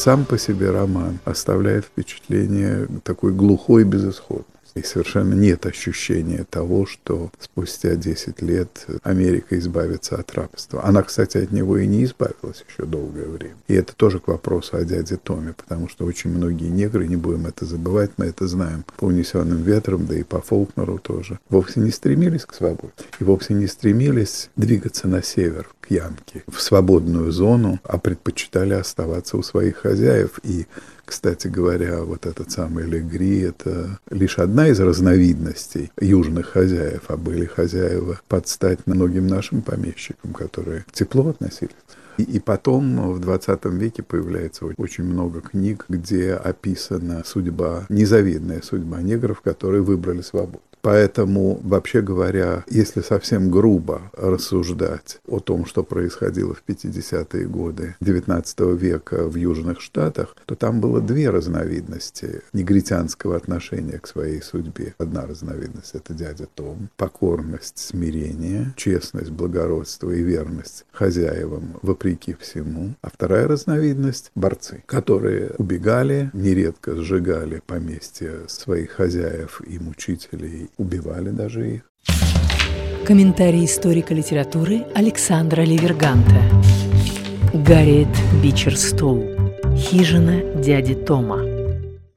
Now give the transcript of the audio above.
сам по себе роман оставляет впечатление такой глухой безысходности. И совершенно нет ощущения того, что спустя 10 лет Америка избавится от рабства. Она, кстати, от него и не избавилась еще долгое время. И это тоже к вопросу о дяде Томе, потому что очень многие негры, не будем это забывать, мы это знаем по «Унесенным ветрам», да и по Фолкнеру тоже, вовсе не стремились к свободе. И вовсе не стремились двигаться на север, к Янке, в свободную зону, а предпочитали оставаться у своих хозяев. И кстати говоря, вот этот самый Легри – это лишь одна из разновидностей южных хозяев, а были хозяева под стать многим нашим помещикам, которые тепло относились. И потом в 20 веке появляется очень много книг, где описана судьба, незавидная судьба негров, которые выбрали свободу. Поэтому, вообще говоря, если совсем грубо рассуждать о том, что происходило в 50-е годы XIX века в Южных Штатах, то там было две разновидности негритянского отношения к своей судьбе. Одна разновидность – это дядя Том, покорность, смирение, честность, благородство и верность хозяевам вопреки всему. А вторая разновидность – борцы, которые убегали, нередко сжигали поместья своих хозяев и мучителей убивали даже их. Комментарий историка литературы Александра Ливерганта. Гарриет Бичерстоу. Хижина дяди Тома.